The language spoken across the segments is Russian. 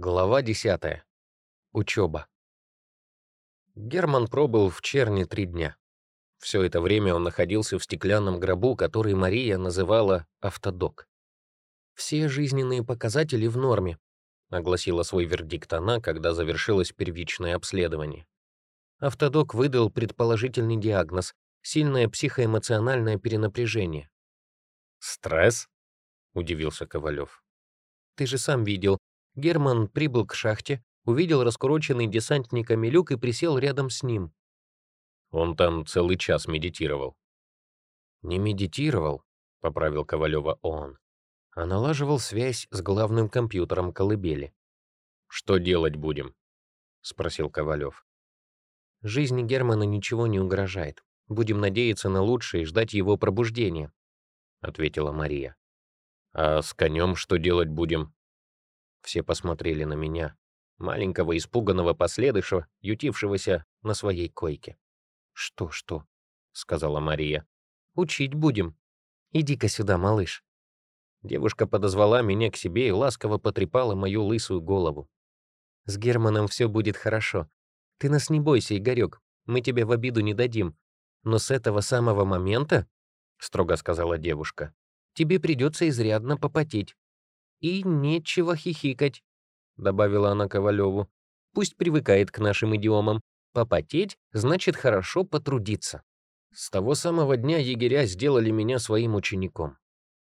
Глава 10. Учеба. Герман пробыл в Черне три дня. Все это время он находился в стеклянном гробу, который Мария называла «автодок». «Все жизненные показатели в норме», — огласила свой вердикт она, когда завершилось первичное обследование. Автодок выдал предположительный диагноз — сильное психоэмоциональное перенапряжение. «Стресс?» — удивился Ковалев. «Ты же сам видел, Герман прибыл к шахте, увидел раскуроченный десантниками люк и присел рядом с ним. Он там целый час медитировал. «Не медитировал», — поправил Ковалева он, а налаживал связь с главным компьютером колыбели. «Что делать будем?» — спросил Ковалев. «Жизни Германа ничего не угрожает. Будем надеяться на лучшее и ждать его пробуждения», — ответила Мария. «А с конем что делать будем?» Все посмотрели на меня, маленького испуганного последыша, ютившегося на своей койке. «Что, что?» — сказала Мария. «Учить будем. Иди-ка сюда, малыш». Девушка подозвала меня к себе и ласково потрепала мою лысую голову. «С Германом все будет хорошо. Ты нас не бойся, Игорек, мы тебе в обиду не дадим. Но с этого самого момента, — строго сказала девушка, — тебе придется изрядно попотеть. «И нечего хихикать», — добавила она Ковалеву. «Пусть привыкает к нашим идиомам. Попотеть значит хорошо потрудиться». С того самого дня егеря сделали меня своим учеником.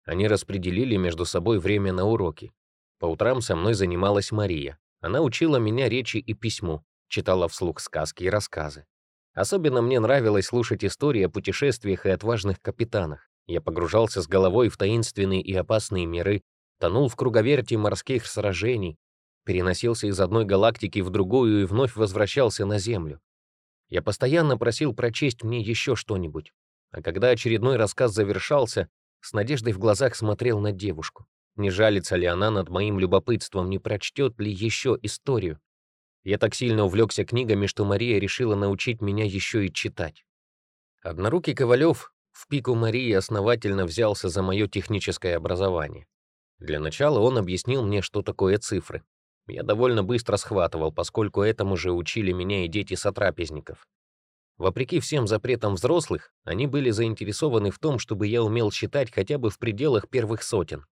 Они распределили между собой время на уроки. По утрам со мной занималась Мария. Она учила меня речи и письму, читала вслух сказки и рассказы. Особенно мне нравилось слушать истории о путешествиях и отважных капитанах. Я погружался с головой в таинственные и опасные миры, тонул в круговерти морских сражений, переносился из одной галактики в другую и вновь возвращался на Землю. Я постоянно просил прочесть мне еще что-нибудь, а когда очередной рассказ завершался, с надеждой в глазах смотрел на девушку. Не жалится ли она над моим любопытством, не прочтет ли еще историю? Я так сильно увлекся книгами, что Мария решила научить меня еще и читать. Однорукий Ковалев в пику Марии основательно взялся за мое техническое образование. Для начала он объяснил мне, что такое цифры. Я довольно быстро схватывал, поскольку этому же учили меня и дети сотрапезников. Вопреки всем запретам взрослых, они были заинтересованы в том, чтобы я умел считать хотя бы в пределах первых сотен.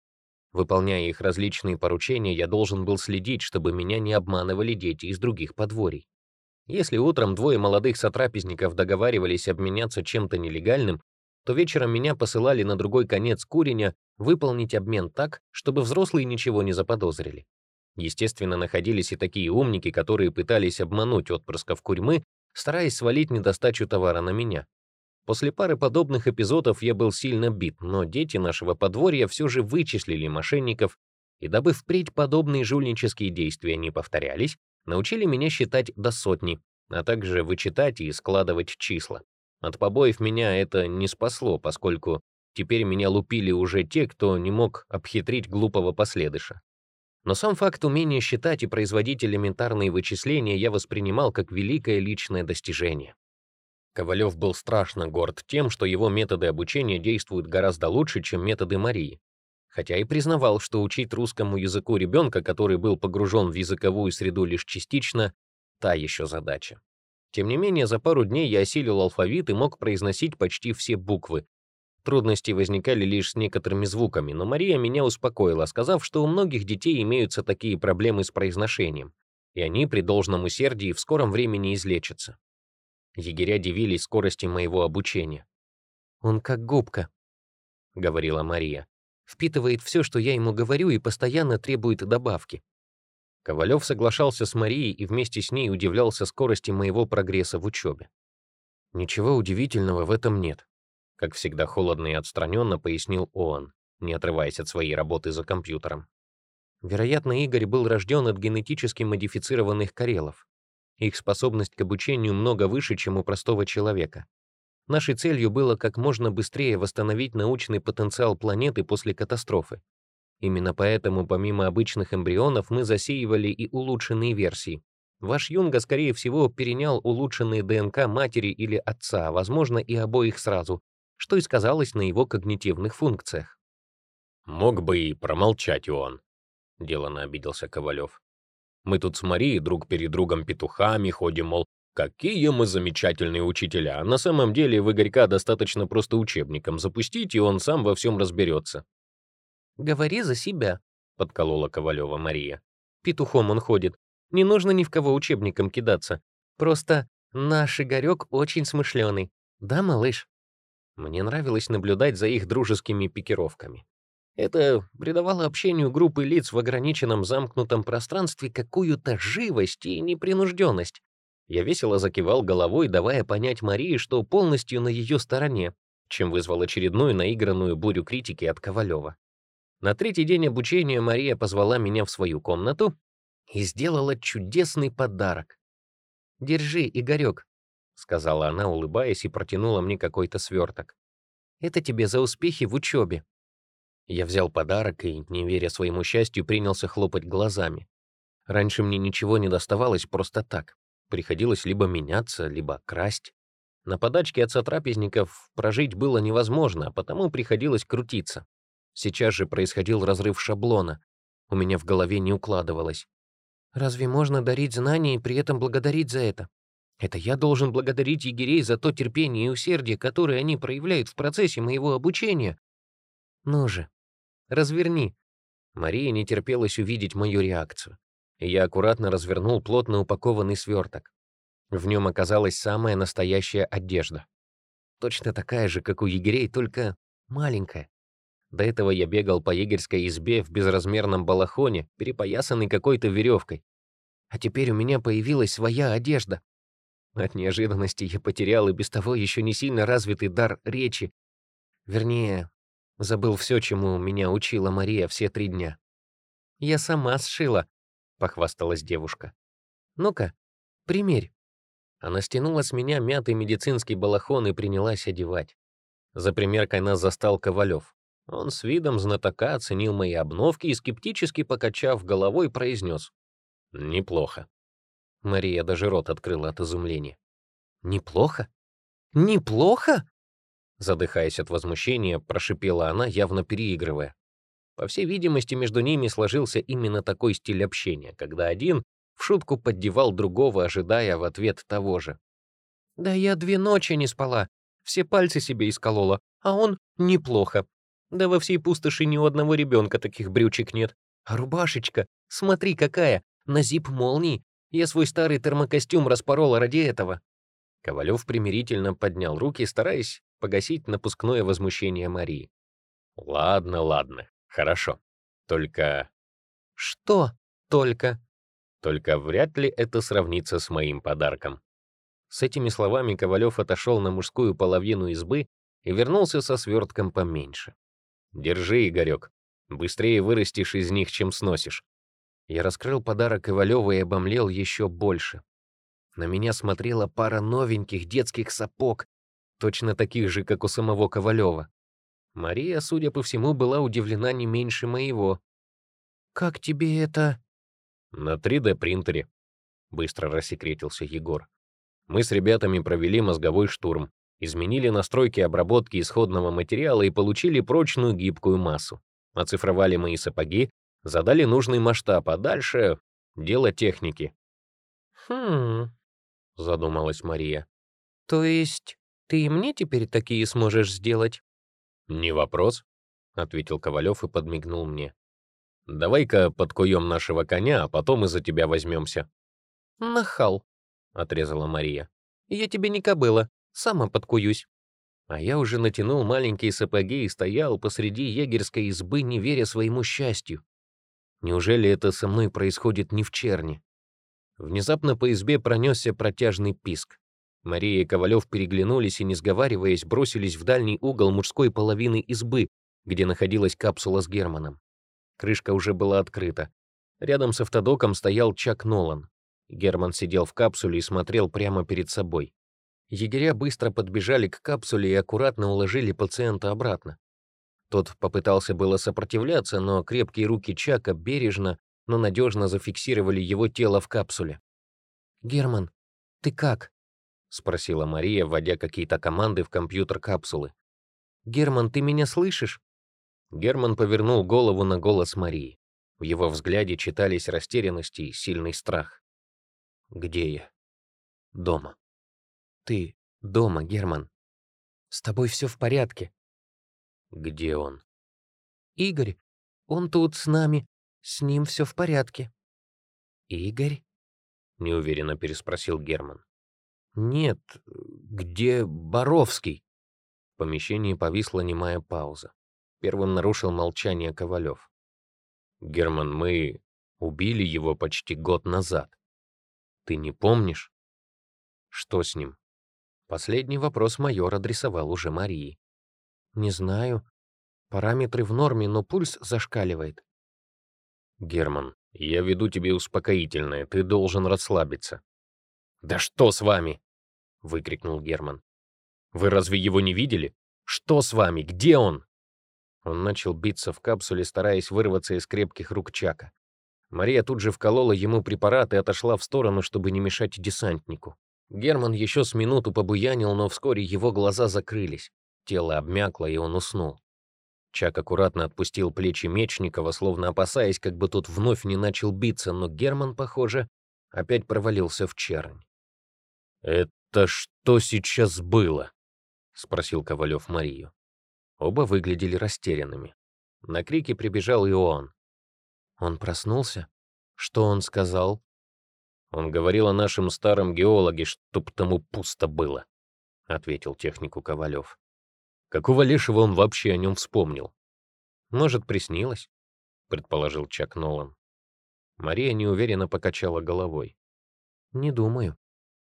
Выполняя их различные поручения, я должен был следить, чтобы меня не обманывали дети из других подворий. Если утром двое молодых сотрапезников договаривались обменяться чем-то нелегальным, то вечером меня посылали на другой конец куреня выполнить обмен так, чтобы взрослые ничего не заподозрили. Естественно, находились и такие умники, которые пытались обмануть отпрысков курьмы, стараясь свалить недостачу товара на меня. После пары подобных эпизодов я был сильно бит, но дети нашего подворья все же вычислили мошенников и, дабы впредь подобные жульнические действия не повторялись, научили меня считать до сотни, а также вычитать и складывать числа. От побоев меня это не спасло, поскольку теперь меня лупили уже те, кто не мог обхитрить глупого последыша. Но сам факт умения считать и производить элементарные вычисления я воспринимал как великое личное достижение. Ковалев был страшно горд тем, что его методы обучения действуют гораздо лучше, чем методы Марии. Хотя и признавал, что учить русскому языку ребенка, который был погружен в языковую среду лишь частично, та еще задача. Тем не менее, за пару дней я осилил алфавит и мог произносить почти все буквы. Трудности возникали лишь с некоторыми звуками, но Мария меня успокоила, сказав, что у многих детей имеются такие проблемы с произношением, и они при должном усердии в скором времени излечатся. Егеря дивились скорости моего обучения. «Он как губка», — говорила Мария. «Впитывает все, что я ему говорю, и постоянно требует добавки. Ковалев соглашался с Марией и вместе с ней удивлялся скорости моего прогресса в учебе. Ничего удивительного в этом нет, как всегда холодно и отстраненно пояснил он, не отрываясь от своей работы за компьютером. Вероятно, Игорь был рожден от генетически модифицированных карелов. Их способность к обучению много выше, чем у простого человека. Нашей целью было как можно быстрее восстановить научный потенциал планеты после катастрофы. Именно поэтому, помимо обычных эмбрионов, мы засеивали и улучшенные версии. Ваш Юнга, скорее всего, перенял улучшенные ДНК матери или отца, возможно, и обоих сразу, что и сказалось на его когнитивных функциях. «Мог бы и промолчать он», — делано обиделся Ковалев. Мы тут с Марией друг перед другом петухами ходим, мол, какие мы замечательные учителя. А на самом деле в Игорька достаточно просто учебником запустить, и он сам во всем разберется. «Говори за себя», — подколола Ковалева Мария. «Петухом он ходит. Не нужно ни в кого учебником кидаться. Просто наш Игорек очень смышленый. Да, малыш?» Мне нравилось наблюдать за их дружескими пикировками. Это придавало общению группы лиц в ограниченном замкнутом пространстве какую-то живость и непринужденность. Я весело закивал головой, давая понять Марии, что полностью на ее стороне, чем вызвал очередную наигранную бурю критики от Ковалева. На третий день обучения Мария позвала меня в свою комнату и сделала чудесный подарок. «Держи, Игорек», — сказала она, улыбаясь, и протянула мне какой-то сверток. «Это тебе за успехи в учебе. Я взял подарок и, не веря своему счастью, принялся хлопать глазами. Раньше мне ничего не доставалось просто так. Приходилось либо меняться, либо красть. На подачке от сотрапезников прожить было невозможно, а потому приходилось крутиться. Сейчас же происходил разрыв шаблона. У меня в голове не укладывалось. Разве можно дарить знания и при этом благодарить за это? Это я должен благодарить егерей за то терпение и усердие, которое они проявляют в процессе моего обучения. Ну же, Разверни». Мария не терпелась увидеть мою реакцию. Я аккуратно развернул плотно упакованный сверток. В нем оказалась самая настоящая одежда. Точно такая же, как у егерей, только маленькая. До этого я бегал по егерской избе в безразмерном балахоне, перепоясанный какой-то веревкой. А теперь у меня появилась своя одежда. От неожиданности я потерял и без того еще не сильно развитый дар речи. Вернее, Забыл все, чему меня учила Мария все три дня. «Я сама сшила», — похвасталась девушка. «Ну-ка, примерь». Она стянула с меня мятый медицинский балахон и принялась одевать. За примеркой нас застал Ковалев. Он с видом знатока оценил мои обновки и, скептически покачав головой, произнес. «Неплохо». Мария даже рот открыла от изумления. «Неплохо? Неплохо?» Задыхаясь от возмущения, прошипела она, явно переигрывая. По всей видимости, между ними сложился именно такой стиль общения, когда один в шутку поддевал другого, ожидая в ответ того же. «Да я две ночи не спала, все пальцы себе исколола, а он неплохо. Да во всей пустоши ни у одного ребенка таких брючек нет. А рубашечка, смотри какая, на зип молнии. Я свой старый термокостюм распорола ради этого». Ковалев примирительно поднял руки, стараясь погасить напускное возмущение Марии. «Ладно, ладно, хорошо. Только...» «Что только?» «Только вряд ли это сравнится с моим подарком». С этими словами Ковалев отошел на мужскую половину избы и вернулся со свертком поменьше. «Держи, Игорек. Быстрее вырастешь из них, чем сносишь». Я раскрыл подарок Ковалева и обомлел еще больше. На меня смотрела пара новеньких детских сапог, точно таких же, как у самого Ковалева. Мария, судя по всему, была удивлена не меньше моего. «Как тебе это?» «На 3D-принтере», — быстро рассекретился Егор. «Мы с ребятами провели мозговой штурм, изменили настройки обработки исходного материала и получили прочную гибкую массу. Оцифровали мои сапоги, задали нужный масштаб, а дальше — дело техники». «Хм...» — задумалась Мария. «То есть ты и мне теперь такие сможешь сделать?» «Не вопрос», — ответил Ковалев и подмигнул мне. «Давай-ка подкуем нашего коня, а потом и за тебя возьмемся». «Нахал», — отрезала Мария. «Я тебе не кобыла, сама подкуюсь». А я уже натянул маленькие сапоги и стоял посреди егерской избы, не веря своему счастью. Неужели это со мной происходит не в черне? Внезапно по избе пронесся протяжный писк. Мария и Ковалев переглянулись и, не сговариваясь, бросились в дальний угол мужской половины избы, где находилась капсула с Германом. Крышка уже была открыта. Рядом с автодоком стоял Чак Нолан. Герман сидел в капсуле и смотрел прямо перед собой. Егеря быстро подбежали к капсуле и аккуратно уложили пациента обратно. Тот попытался было сопротивляться, но крепкие руки Чака бережно, но надежно зафиксировали его тело в капсуле. «Герман, ты как?» — спросила Мария, вводя какие-то команды в компьютер капсулы. «Герман, ты меня слышишь?» Герман повернул голову на голос Марии. В его взгляде читались растерянность и сильный страх. «Где я?» «Дома». «Ты дома, Герман. С тобой все в порядке». «Где он?» «Игорь. Он тут с нами. С ним все в порядке». «Игорь?» — неуверенно переспросил Герман. «Нет, где Боровский?» В помещении повисла немая пауза. Первым нарушил молчание Ковалев. «Герман, мы убили его почти год назад. Ты не помнишь?» «Что с ним?» Последний вопрос майор адресовал уже Марии. «Не знаю. Параметры в норме, но пульс зашкаливает». «Герман, я веду тебе успокоительное, ты должен расслабиться». «Да что с вами?» — выкрикнул Герман. «Вы разве его не видели? Что с вами? Где он?» Он начал биться в капсуле, стараясь вырваться из крепких рук Чака. Мария тут же вколола ему препарат и отошла в сторону, чтобы не мешать десантнику. Герман еще с минуту побуянил, но вскоре его глаза закрылись. Тело обмякло, и он уснул. Чак аккуратно отпустил плечи Мечникова, словно опасаясь, как бы тот вновь не начал биться, но Герман, похоже, опять провалился в чернь. «Это «Это что сейчас было?» — спросил Ковалев Марию. Оба выглядели растерянными. На крики прибежал и он. Он проснулся? Что он сказал? Он говорил о нашем старом геологе, чтоб тому пусто было, — ответил технику Ковалев. Какого лешего он вообще о нем вспомнил? Может, приснилось? — предположил Чак Нолан. Мария неуверенно покачала головой. «Не думаю.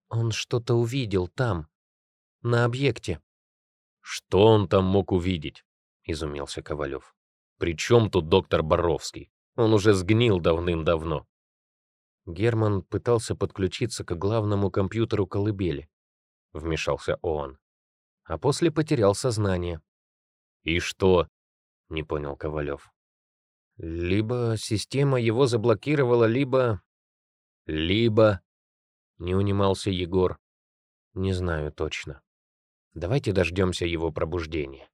Он что-то увидел там, на объекте. Что он там мог увидеть? Изумился Ковалев. При чем тут доктор Боровский? Он уже сгнил давным-давно. Герман пытался подключиться к главному компьютеру колыбели. Вмешался он. А после потерял сознание. «И что?» — не понял Ковалев. «Либо система его заблокировала, либо...» «Либо...» Не унимался Егор. Не знаю точно. Давайте дождемся его пробуждения.